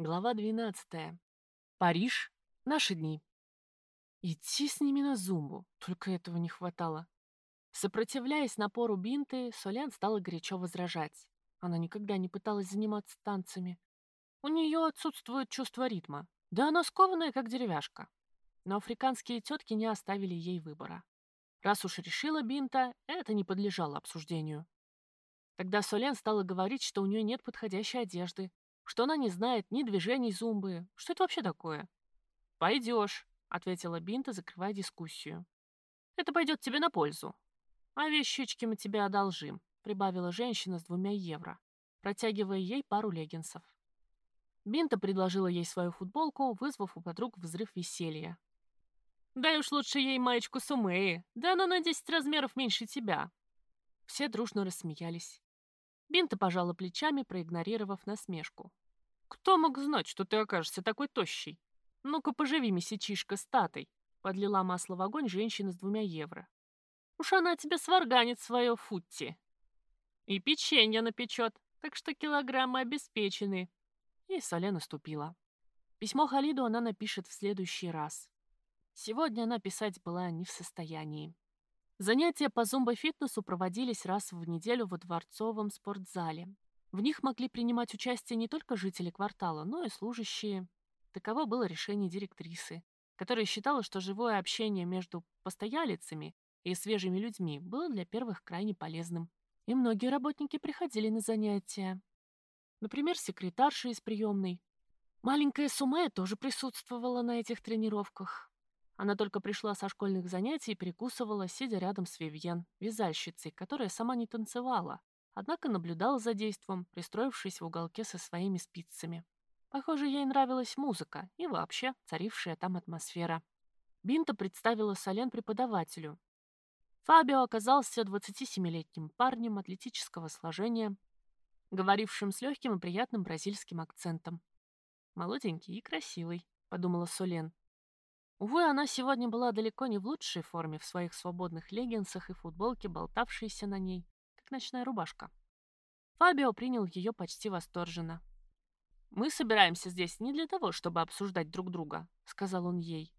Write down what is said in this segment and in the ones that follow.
Глава 12. Париж. Наши дни. Идти с ними на зумбу, только этого не хватало. Сопротивляясь напору Бинты, Солен стала горячо возражать. Она никогда не пыталась заниматься танцами. У нее отсутствует чувство ритма, да она скованная, как деревяшка. Но африканские тетки не оставили ей выбора. Раз уж решила Бинта, это не подлежало обсуждению. Тогда Солен стала говорить, что у нее нет подходящей одежды, что она не знает ни движений зумбы. Что это вообще такое? «Пойдешь», — ответила Бинта, закрывая дискуссию. «Это пойдет тебе на пользу. А вещички мы тебе одолжим», — прибавила женщина с двумя евро, протягивая ей пару леггинсов. Бинта предложила ей свою футболку, вызвав у подруг взрыв веселья. «Дай уж лучше ей маечку Сумеи, да она на десять размеров меньше тебя». Все дружно рассмеялись. Бинта пожала плечами, проигнорировав насмешку. «Кто мог знать, что ты окажешься такой тощий? Ну-ка, поживи, месячишка, статой!» Подлила масло в огонь женщина с двумя евро. «Уж она тебе сварганит свое футти. И печенье напечет, так что килограммы обеспечены». И Соля наступила. Письмо Халиду она напишет в следующий раз. Сегодня она писать была не в состоянии. Занятия по зумбо-фитнесу проводились раз в неделю во дворцовом спортзале. В них могли принимать участие не только жители квартала, но и служащие. Таково было решение директрисы, которая считала, что живое общение между постоялицами и свежими людьми было для первых крайне полезным. И многие работники приходили на занятия. Например, секретарша из приемной. Маленькая Сумея тоже присутствовала на этих тренировках. Она только пришла со школьных занятий и перекусывала, сидя рядом с Вивьен, вязальщицей, которая сама не танцевала, однако наблюдала за действом, пристроившись в уголке со своими спицами. Похоже, ей нравилась музыка и вообще царившая там атмосфера. Бинта представила Солен преподавателю. Фабио оказался 27-летним парнем атлетического сложения, говорившим с легким и приятным бразильским акцентом. «Молоденький и красивый», — подумала Солен. Увы, она сегодня была далеко не в лучшей форме в своих свободных леггинсах и футболке, болтавшейся на ней, как ночная рубашка. Фабио принял ее почти восторженно. «Мы собираемся здесь не для того, чтобы обсуждать друг друга», — сказал он ей,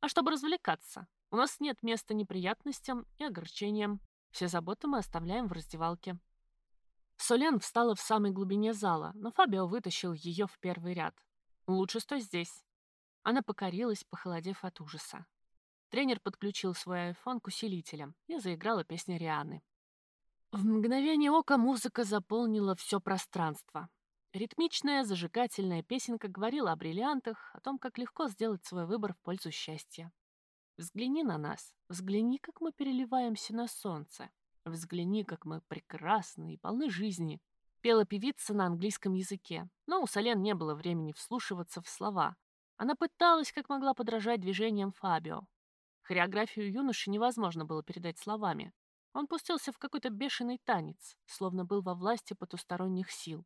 «а чтобы развлекаться. У нас нет места неприятностям и огорчениям. Все заботы мы оставляем в раздевалке». Солен встала в самой глубине зала, но Фабио вытащил ее в первый ряд. «Лучше стой здесь. Она покорилась, похолодев от ужаса. Тренер подключил свой айфон к усилителям и заиграла песня Рианы. В мгновение ока музыка заполнила все пространство. Ритмичная, зажигательная песенка говорила о бриллиантах, о том, как легко сделать свой выбор в пользу счастья. Взгляни на нас, взгляни, как мы переливаемся на солнце. Взгляни, как мы прекрасны и полны жизни. Пела певица на английском языке, но у Солен не было времени вслушиваться в слова, она пыталась как могла подражать движениям Фабио. Хореографию юноши невозможно было передать словами. Он пустился в какой-то бешеный танец, словно был во власти потусторонних сил.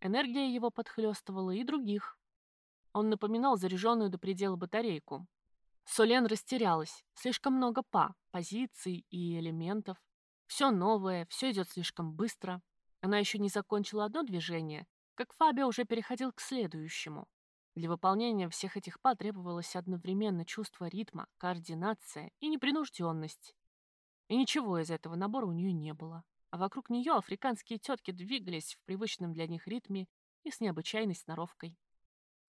Энергия его подхлестывала и других. Он напоминал заряженную до предела батарейку. Солен растерялась. Слишком много па, позиций и элементов. Все новое, все идет слишком быстро. Она еще не закончила одно движение, как Фабио уже переходил к следующему. Для выполнения всех этих па требовалось одновременно чувство ритма, координация и непринужденность. И ничего из этого набора у нее не было. А вокруг нее африканские тетки двигались в привычном для них ритме и с необычайной сноровкой.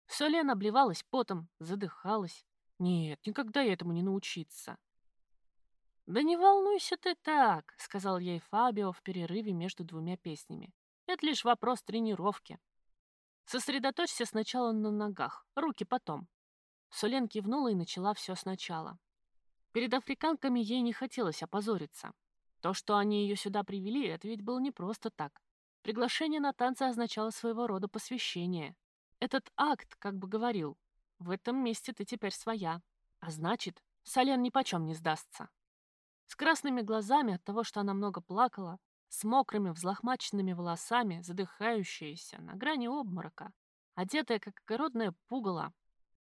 Солен обливалась потом, задыхалась. Нет, никогда я этому не научиться. «Да не волнуйся ты так», — сказал ей Фабио в перерыве между двумя песнями. «Это лишь вопрос тренировки. Сосредоточься сначала на ногах, руки потом. Солен кивнула и начала все сначала. Перед африканками ей не хотелось опозориться. То, что они ее сюда привели, это ведь было не просто так. Приглашение на танцы означало своего рода посвящение. Этот акт как бы говорил, в этом месте ты теперь своя. А значит, Солен нипочем не сдастся. С красными глазами от того, что она много плакала, с мокрыми взлохмаченными волосами, задыхающаяся, на грани обморока, одетая как огородное пугало.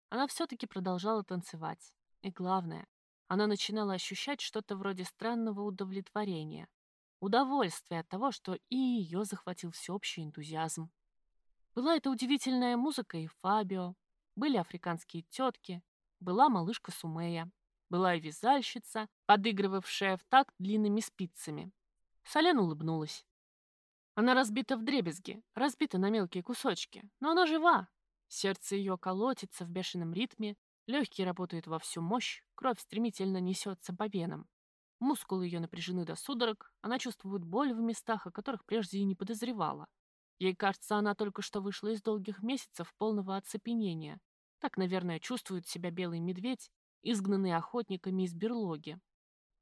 Она все-таки продолжала танцевать. И главное, она начинала ощущать что-то вроде странного удовлетворения, удовольствия от того, что и ее захватил всеобщий энтузиазм. Была эта удивительная музыка и Фабио, были африканские тетки, была малышка Сумея, была и вязальщица, подыгрывавшая в такт длинными спицами. Солен улыбнулась. Она разбита в дребезги, разбита на мелкие кусочки, но она жива. Сердце ее колотится в бешеном ритме, легкие работают во всю мощь, кровь стремительно несется по венам. Мускулы ее напряжены до судорог, она чувствует боль в местах, о которых прежде и не подозревала. Ей кажется, она только что вышла из долгих месяцев полного оцепенения. Так, наверное, чувствует себя белый медведь, изгнанный охотниками из берлоги.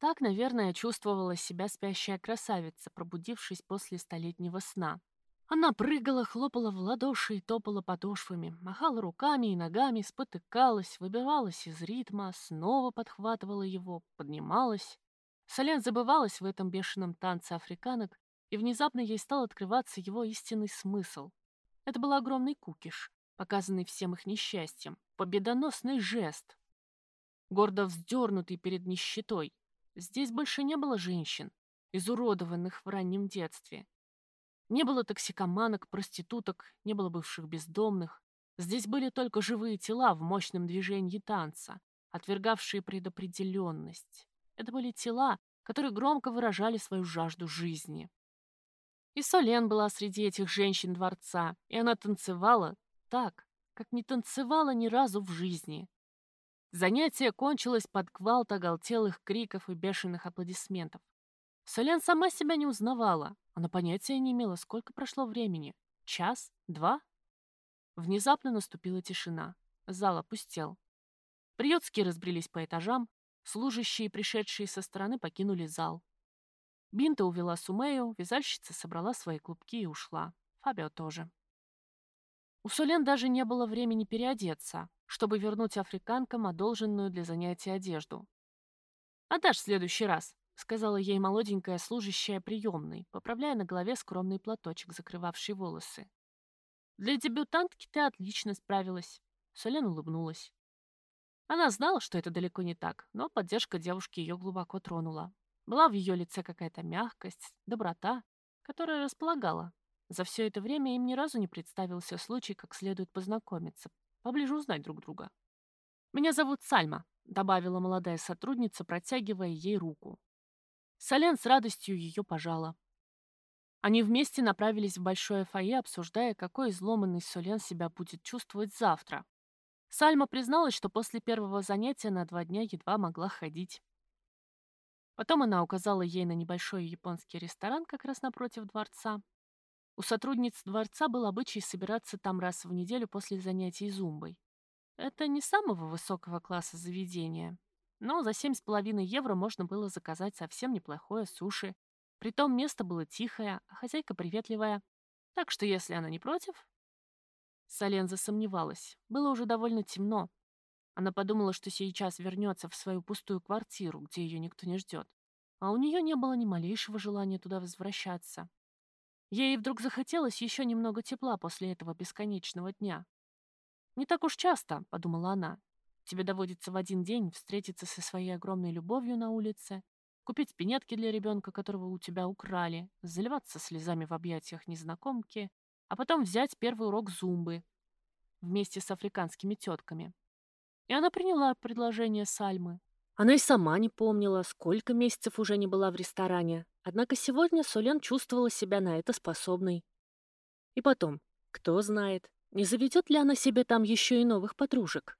Так, наверное, чувствовала себя спящая красавица, пробудившись после столетнего сна. Она прыгала, хлопала в ладоши и топала подошвами, махала руками и ногами, спотыкалась, выбивалась из ритма, снова подхватывала его, поднималась. Солен забывалась в этом бешеном танце африканок, и внезапно ей стал открываться его истинный смысл. Это был огромный кукиш, показанный всем их несчастьем, победоносный жест, гордо вздернутый перед нищетой. Здесь больше не было женщин, изуродованных в раннем детстве. Не было токсикоманок, проституток, не было бывших бездомных. Здесь были только живые тела в мощном движении танца, отвергавшие предопределенность. Это были тела, которые громко выражали свою жажду жизни. И Солен была среди этих женщин дворца, и она танцевала так, как не танцевала ни разу в жизни. Занятие кончилось под гвалт оголтелых криков и бешеных аплодисментов. Солен сама себя не узнавала. Она понятия не имела, сколько прошло времени. Час? Два? Внезапно наступила тишина. Зал опустел. Приютские разбрелись по этажам. Служащие, пришедшие со стороны, покинули зал. Бинта увела Сумею, вязальщица собрала свои клубки и ушла. Фабио тоже. У Солен даже не было времени переодеться, чтобы вернуть африканкам одолженную для занятия одежду. «Отдашь в следующий раз», — сказала ей молоденькая служащая приемной, поправляя на голове скромный платочек, закрывавший волосы. «Для дебютантки ты отлично справилась», — Солен улыбнулась. Она знала, что это далеко не так, но поддержка девушки ее глубоко тронула. Была в ее лице какая-то мягкость, доброта, которая располагала. За все это время им ни разу не представился случай, как следует познакомиться, поближе узнать друг друга. «Меня зовут Сальма», — добавила молодая сотрудница, протягивая ей руку. Солен с радостью ее пожала. Они вместе направились в большое фойе, обсуждая, какой изломанный Солен себя будет чувствовать завтра. Сальма призналась, что после первого занятия на два дня едва могла ходить. Потом она указала ей на небольшой японский ресторан как раз напротив дворца. У сотрудниц дворца был обычай собираться там раз в неделю после занятий зумбой. Это не самого высокого класса заведения, но за семь с половиной евро можно было заказать совсем неплохое суши. Притом место было тихое, а хозяйка приветливая. Так что если она не против... Солен засомневалась. Было уже довольно темно. Она подумала, что сейчас вернется в свою пустую квартиру, где ее никто не ждет. А у нее не было ни малейшего желания туда возвращаться. Ей вдруг захотелось еще немного тепла после этого бесконечного дня. «Не так уж часто», — подумала она. «Тебе доводится в один день встретиться со своей огромной любовью на улице, купить пинетки для ребенка, которого у тебя украли, заливаться слезами в объятиях незнакомки, а потом взять первый урок зумбы вместе с африканскими тетками. И она приняла предложение Сальмы. Она и сама не помнила, сколько месяцев уже не была в ресторане, однако сегодня Солен чувствовала себя на это способной. И потом, кто знает, не заведет ли она себе там еще и новых подружек.